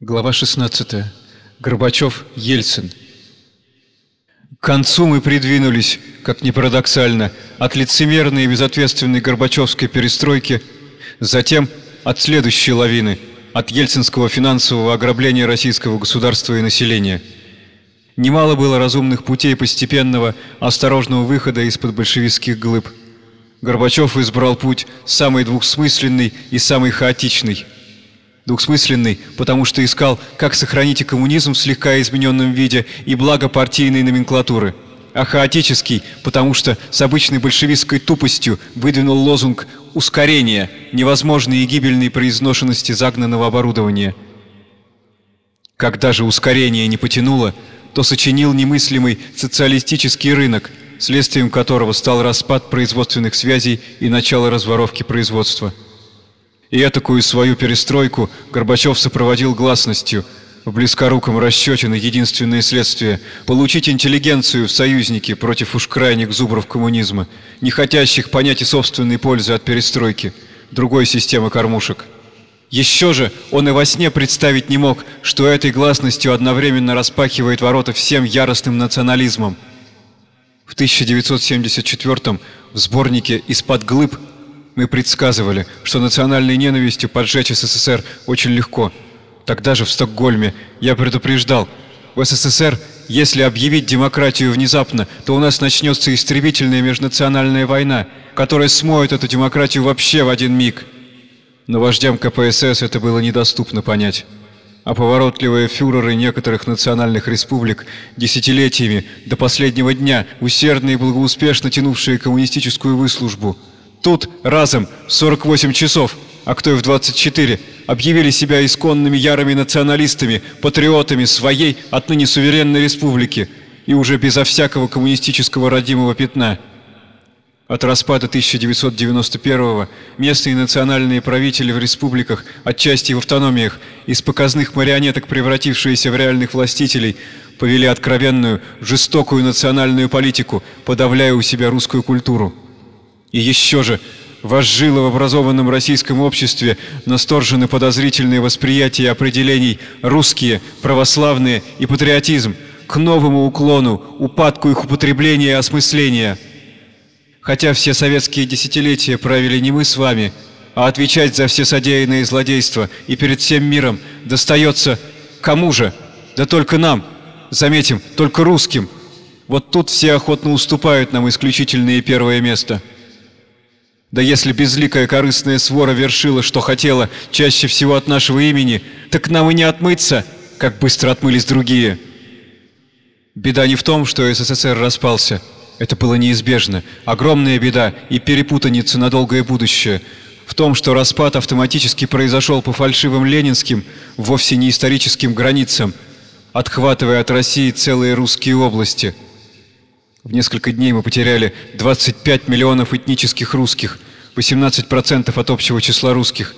Глава 16. Горбачев, Ельцин. К концу мы придвинулись, как ни парадоксально, от лицемерной и безответственной Горбачевской перестройки, затем от следующей лавины, от ельцинского финансового ограбления российского государства и населения. Немало было разумных путей постепенного, осторожного выхода из-под большевистских глыб. Горбачев избрал путь самый двухсмысленный и самый хаотичный – Двухсмысленный, потому что искал, как сохранить и коммунизм в слегка измененном виде и благо партийной номенклатуры. А хаотический, потому что с обычной большевистской тупостью выдвинул лозунг «ускорение» невозможной и гибельной произношенности загнанного оборудования. Когда же ускорение не потянуло, то сочинил немыслимый социалистический рынок, следствием которого стал распад производственных связей и начало разворовки производства. И этакую свою перестройку Горбачев сопроводил гласностью, в близкоруком расчете на единственное следствие – получить интеллигенцию в союзники против уж крайних зубров коммунизма, не хотящих понять и собственной пользы от перестройки, другой системы кормушек. Еще же он и во сне представить не мог, что этой гласностью одновременно распахивает ворота всем яростным национализмом. В 1974 в сборнике «Из-под глыб» Мы предсказывали, что национальной ненавистью поджечь СССР очень легко. Тогда же в Стокгольме я предупреждал, в СССР, если объявить демократию внезапно, то у нас начнется истребительная межнациональная война, которая смоет эту демократию вообще в один миг. Но вождям КПСС это было недоступно понять. А поворотливые фюреры некоторых национальных республик десятилетиями до последнего дня, усердно и благоуспешно тянувшие коммунистическую выслужбу – Тут разом в 48 часов, а кто и в 24, объявили себя исконными ярыми националистами, патриотами своей отныне суверенной республики и уже безо всякого коммунистического родимого пятна. От распада 1991-го местные национальные правители в республиках, отчасти в автономиях, из показных марионеток, превратившиеся в реальных властителей, повели откровенную, жестокую национальную политику, подавляя у себя русскую культуру. И еще же, возжило в образованном российском обществе насторжены подозрительные восприятия определений «русские», «православные» и «патриотизм» к новому уклону, упадку их употребления и осмысления. Хотя все советские десятилетия правили не мы с вами, а отвечать за все содеянные злодейства и перед всем миром достается кому же? Да только нам, заметим, только русским. Вот тут все охотно уступают нам исключительное первое место. Да если безликая корыстная свора вершила, что хотела, чаще всего от нашего имени, так нам и не отмыться, как быстро отмылись другие. Беда не в том, что СССР распался. Это было неизбежно. Огромная беда и перепутаница на долгое будущее. В том, что распад автоматически произошел по фальшивым ленинским, вовсе не историческим границам, отхватывая от России целые русские области – в несколько дней мы потеряли 25 миллионов этнических русских, 18% от общего числа русских.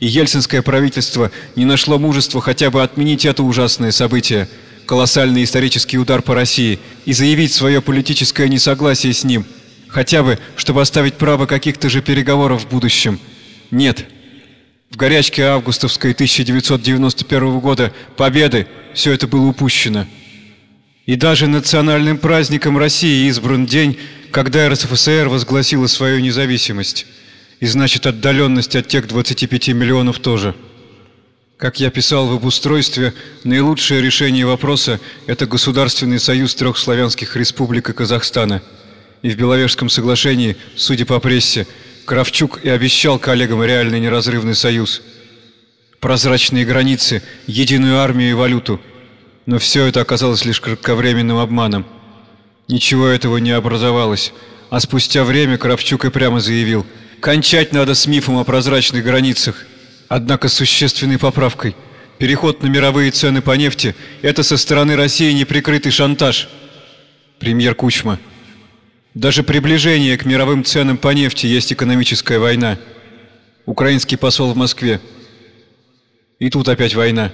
И ельцинское правительство не нашло мужества хотя бы отменить это ужасное событие, колоссальный исторический удар по России, и заявить свое политическое несогласие с ним, хотя бы, чтобы оставить право каких-то же переговоров в будущем. Нет. В горячке августовской 1991 года победы все это было упущено. И даже национальным праздником России избран день, когда РСФСР возгласила свою независимость. И значит, отдаленность от тех 25 миллионов тоже. Как я писал в обустройстве, наилучшее решение вопроса – это государственный союз трех славянских республик и Казахстана. И в Беловежском соглашении, судя по прессе, Кравчук и обещал коллегам реальный неразрывный союз. Прозрачные границы, единую армию и валюту – но все это оказалось лишь кратковременным обманом. Ничего этого не образовалось, а спустя время Кравчук и прямо заявил, «Кончать надо с мифом о прозрачных границах». Однако с существенной поправкой. Переход на мировые цены по нефти – это со стороны России неприкрытый шантаж. Премьер Кучма. Даже приближение к мировым ценам по нефти есть экономическая война. Украинский посол в Москве. И тут опять война.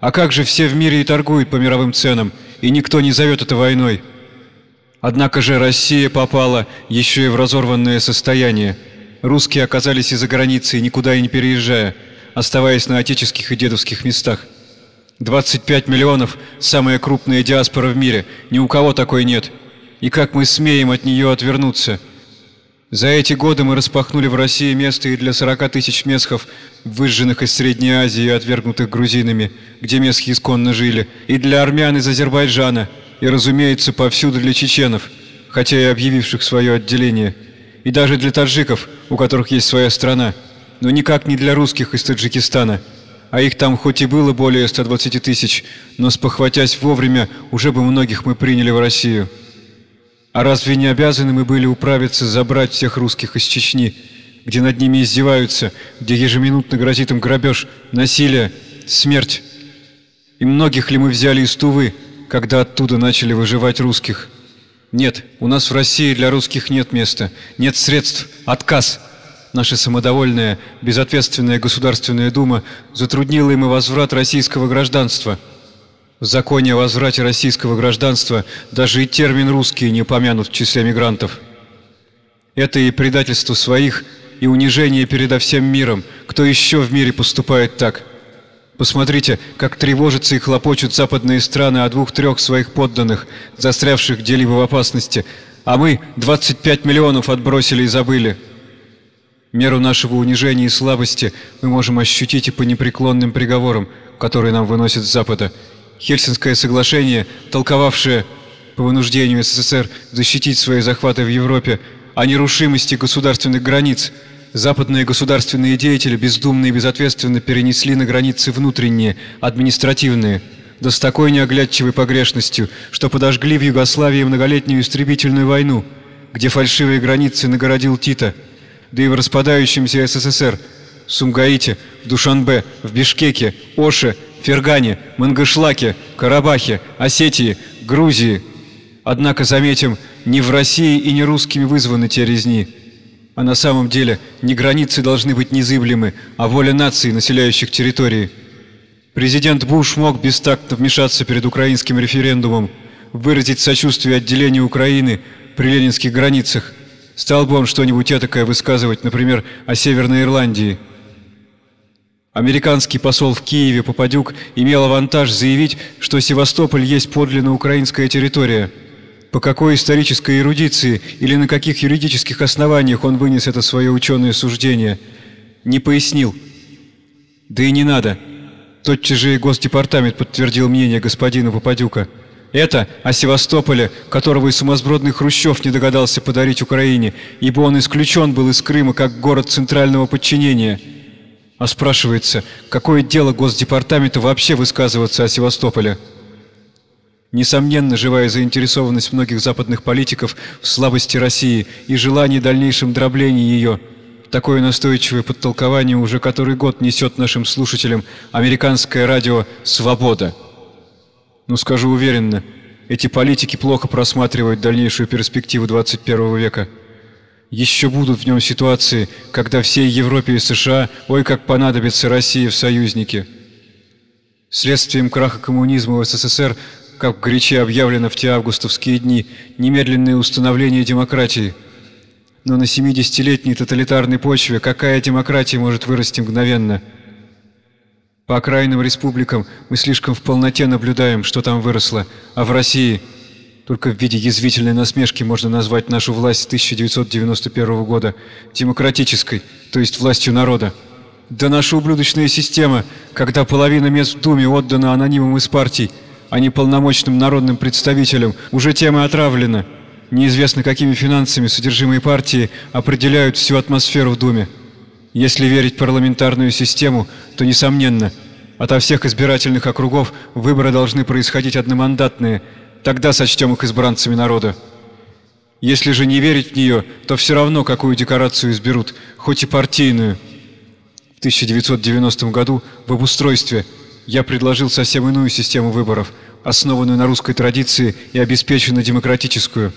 А как же все в мире и торгуют по мировым ценам, и никто не зовет это войной? Однако же Россия попала еще и в разорванное состояние. Русские оказались из-за границы, никуда и не переезжая, оставаясь на отеческих и дедовских местах. 25 миллионов – самая крупная диаспора в мире, ни у кого такой нет. И как мы смеем от нее отвернуться? За эти годы мы распахнули в России место и для 40 тысяч месхов, выжженных из Средней Азии и отвергнутых грузинами, где месхи исконно жили, и для армян из Азербайджана, и, разумеется, повсюду для чеченов, хотя и объявивших свое отделение, и даже для таджиков, у которых есть своя страна, но никак не для русских из Таджикистана – а их там хоть и было более 120 тысяч, но спохватясь вовремя, уже бы многих мы приняли в Россию. А разве не обязаны мы были управиться забрать всех русских из Чечни, где над ними издеваются, где ежеминутно грозит им грабеж, насилие, смерть? И многих ли мы взяли из Тувы, когда оттуда начали выживать русских? Нет, у нас в России для русских нет места, нет средств, отказ – Наша самодовольная, безответственная Государственная Дума затруднила им и возврат российского гражданства. В законе о возврате российского гражданства даже и термин «русский» не упомянут в числе мигрантов. Это и предательство своих, и унижение передо всем миром. Кто еще в мире поступает так? Посмотрите, как тревожатся и хлопочут западные страны о двух-трех своих подданных, застрявших где-либо в опасности, а мы 25 миллионов отбросили и забыли. Меру нашего унижения и слабости мы можем ощутить и по непреклонным приговорам, которые нам выносят с Запада. Хельсинское соглашение, толковавшее по вынуждению СССР защитить свои захваты в Европе о нерушимости государственных границ, западные государственные деятели бездумно и безответственно перенесли на границы внутренние, административные, да с такой неоглядчивой погрешностью, что подожгли в Югославии многолетнюю истребительную войну, где фальшивые границы нагородил Тита – да и в распадающемся СССР, в Сумгаите, в Душанбе, в Бишкеке, Оше, Фергане, Мангышлаке, Карабахе, Осетии, Грузии. Однако, заметим, не в России и не русскими вызваны те резни. А на самом деле не границы должны быть незыблемы, а воля наций, населяющих территории. Президент Буш мог бестактно вмешаться перед украинским референдумом, выразить сочувствие отделению Украины при ленинских границах, Стал бы он что-нибудь этакое высказывать, например, о Северной Ирландии. Американский посол в Киеве Попадюк имел авантаж заявить, что Севастополь есть подлинно украинская территория. По какой исторической эрудиции или на каких юридических основаниях он вынес это свое ученое суждение, не пояснил. Да и не надо. Тотчас же и Госдепартамент подтвердил мнение господина Попадюка. Это о Севастополе, которого и сумасбродный Хрущев не догадался подарить Украине, ибо он исключен был из Крыма как город центрального подчинения. А спрашивается, какое дело Госдепартаменту вообще высказываться о Севастополе? Несомненно, живая заинтересованность многих западных политиков в слабости России и желании дальнейшем дробления ее. Такое настойчивое подтолкование уже который год несет нашим слушателям американское радио «Свобода». Но скажу уверенно, эти политики плохо просматривают дальнейшую перспективу 21 века. Еще будут в нем ситуации, когда всей Европе и США ой как понадобится Россия в союзники. Следствием краха коммунизма в СССР, как горяче объявлено в те августовские дни, немедленное установление демократии. Но на 70-летней тоталитарной почве какая демократия может вырасти мгновенно – по окраинным республикам мы слишком в полноте наблюдаем, что там выросло, а в России только в виде язвительной насмешки можно назвать нашу власть 1991 года демократической, то есть властью народа. Да наша ублюдочная система, когда половина мест в Думе отдана анонимам из партий, а не полномочным народным представителям, уже тема отравлена. Неизвестно какими финансами содержимые партии определяют всю атмосферу в Думе. Если верить парламентарную систему, то, несомненно, ото всех избирательных округов выборы должны происходить одномандатные, тогда сочтем их избранцами народа. Если же не верить в нее, то все равно какую декорацию изберут, хоть и партийную. В 1990 году в обустройстве я предложил совсем иную систему выборов, основанную на русской традиции и обеспеченную демократическую.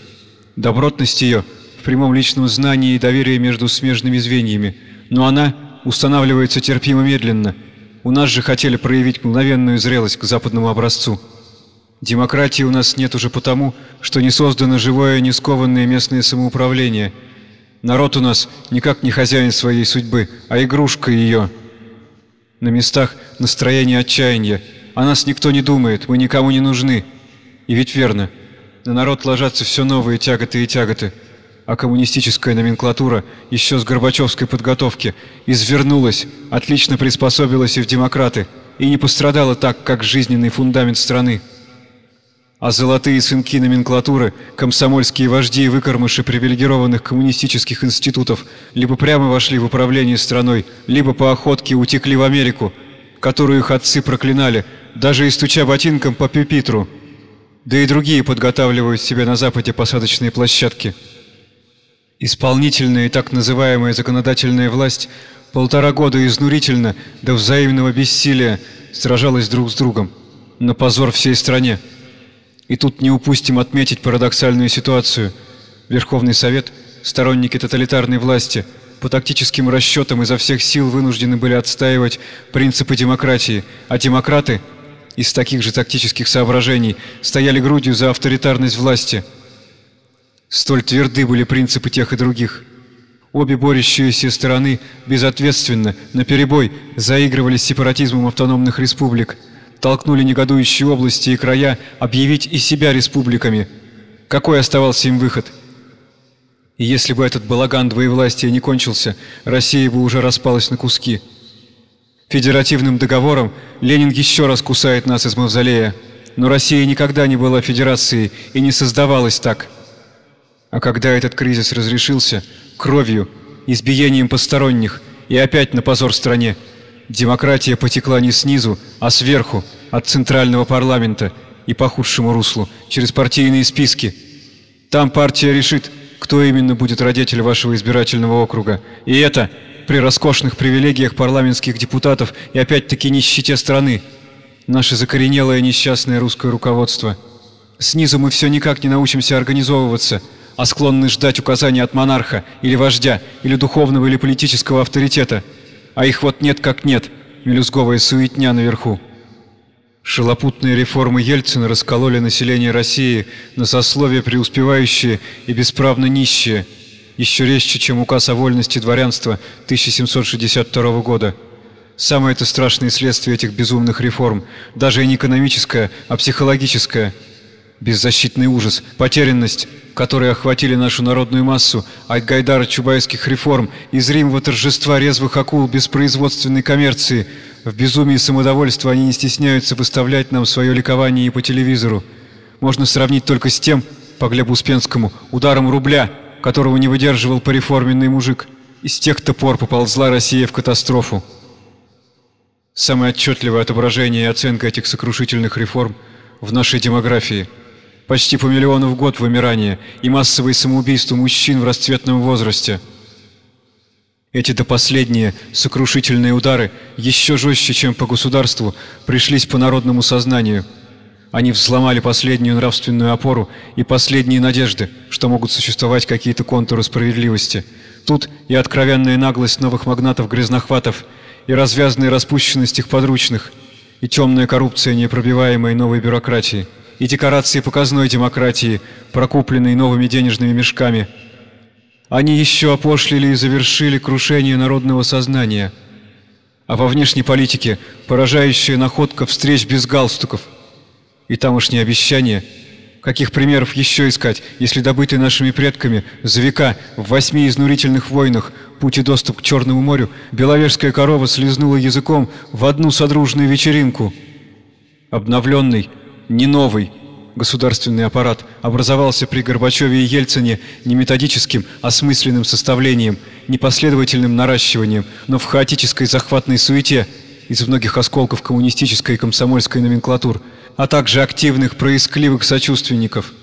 Добротность ее в прямом личном знании и доверии между смежными звеньями – но она устанавливается терпимо медленно. У нас же хотели проявить мгновенную зрелость к западному образцу. Демократии у нас нет уже потому, что не создано живое, не скованное местное самоуправление. Народ у нас никак не хозяин своей судьбы, а игрушка ее. На местах настроение отчаяния, О нас никто не думает, мы никому не нужны. И ведь верно, на народ ложатся все новые тяготы и тяготы. А коммунистическая номенклатура еще с Горбачевской подготовки извернулась, отлично приспособилась и в демократы, и не пострадала так, как жизненный фундамент страны. А золотые сынки номенклатуры, комсомольские вожди и выкормыши привилегированных коммунистических институтов либо прямо вошли в управление страной, либо по охотке утекли в Америку, которую их отцы проклинали, даже и стуча ботинком по пюпитру. Да и другие подготавливают себе на Западе посадочные площадки. Исполнительная и так называемая законодательная власть полтора года изнурительно до взаимного бессилия сражалась друг с другом, на позор всей стране. И тут не упустим отметить парадоксальную ситуацию. Верховный Совет, сторонники тоталитарной власти, по тактическим расчетам изо всех сил вынуждены были отстаивать принципы демократии, а демократы из таких же тактических соображений стояли грудью за авторитарность власти. Столь тверды были принципы тех и других. Обе борющиеся стороны безответственно, наперебой заигрывали с сепаратизмом автономных республик, толкнули негодующие области и края объявить и себя республиками. Какой оставался им выход? И если бы этот балаган двоевластия не кончился, Россия бы уже распалась на куски. Федеративным договором Ленин еще раз кусает нас из мавзолея. Но Россия никогда не была федерацией и не создавалась так. А когда этот кризис разрешился, кровью, избиением посторонних и опять на позор стране, демократия потекла не снизу, а сверху, от центрального парламента и по худшему руслу, через партийные списки. Там партия решит, кто именно будет родитель вашего избирательного округа. И это при роскошных привилегиях парламентских депутатов и опять-таки нищете страны. Наше закоренелое несчастное русское руководство. Снизу мы все никак не научимся организовываться, а склонны ждать указаний от монарха или вождя, или духовного или политического авторитета. А их вот нет как нет, мелюзговая суетня наверху. Шелопутные реформы Ельцина раскололи население России на сословия преуспевающие и бесправно нищие – еще резче, чем указ о вольности дворянства 1762 года. Самое это страшное следствие этих безумных реформ, даже не экономическое, а психологическое. Беззащитный ужас, потерянность, которые охватили нашу народную массу от Гайдара чубайских реформ и зримого торжества резвых акул беспроизводственной коммерции. В безумии самодовольства они не стесняются выставлять нам свое ликование и по телевизору. Можно сравнить только с тем, по Глебу Успенскому, ударом рубля – которого не выдерживал пореформенный мужик. И с тех-то пор поползла Россия в катастрофу. Самое отчетливое отображение и оценка этих сокрушительных реформ в нашей демографии. Почти по миллиону в год вымирания и массовые самоубийства мужчин в расцветном возрасте. Эти до последние сокрушительные удары еще жестче, чем по государству, пришлись по народному сознанию – они взломали последнюю нравственную опору и последние надежды, что могут существовать какие-то контуры справедливости. Тут и откровенная наглость новых магнатов-грязнохватов, и развязанная распущенность их подручных, и темная коррупция непробиваемой новой бюрократии, и декорации показной демократии, прокупленные новыми денежными мешками. Они еще опошлили и завершили крушение народного сознания. А во внешней политике поражающая находка встреч без галстуков – и тамошние обещания. Каких примеров еще искать, если добытый нашими предками за века в восьми изнурительных войнах путь и доступ к Черному морю беловежская корова слезнула языком в одну содружную вечеринку? Обновленный, не новый, государственный аппарат образовался при Горбачеве и Ельцине не методическим, а смысленным составлением, непоследовательным наращиванием, но в хаотической захватной суете из многих осколков коммунистической и комсомольской номенклатур – а также активных проискливых сочувственников.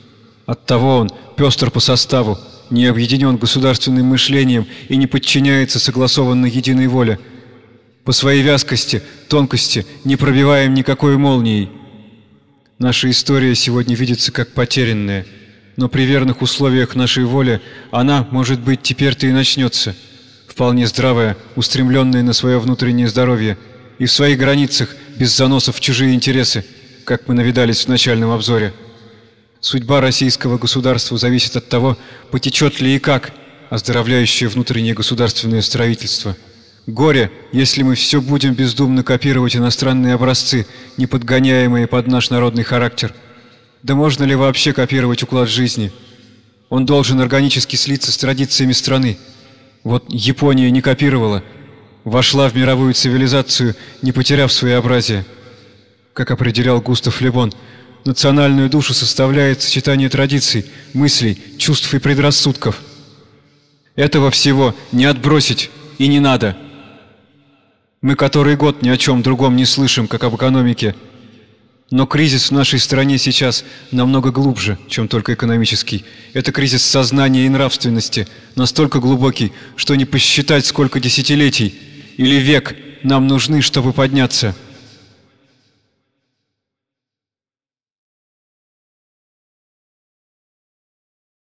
Оттого он пестр по составу, не объединен государственным мышлением и не подчиняется согласованной единой воле. По своей вязкости, тонкости не пробиваем никакой молнией. Наша история сегодня видится как потерянная, но при верных условиях нашей воли она, может быть, теперь-то и начнется. Вполне здравая, устремленная на свое внутреннее здоровье и в своих границах, без заносов в чужие интересы – как мы навидались в начальном обзоре. Судьба российского государства зависит от того, потечет ли и как оздоровляющее внутреннее государственное строительство. Горе, если мы все будем бездумно копировать иностранные образцы, не подгоняемые под наш народный характер. Да можно ли вообще копировать уклад жизни? Он должен органически слиться с традициями страны. Вот Япония не копировала, вошла в мировую цивилизацию, не потеряв своеобразие. Как определял Густав Лебон, национальную душу составляет сочетание традиций, мыслей, чувств и предрассудков. Этого всего не отбросить и не надо. Мы который год ни о чем другом не слышим, как об экономике. Но кризис в нашей стране сейчас намного глубже, чем только экономический. Это кризис сознания и нравственности, настолько глубокий, что не посчитать, сколько десятилетий или век нам нужны, чтобы подняться –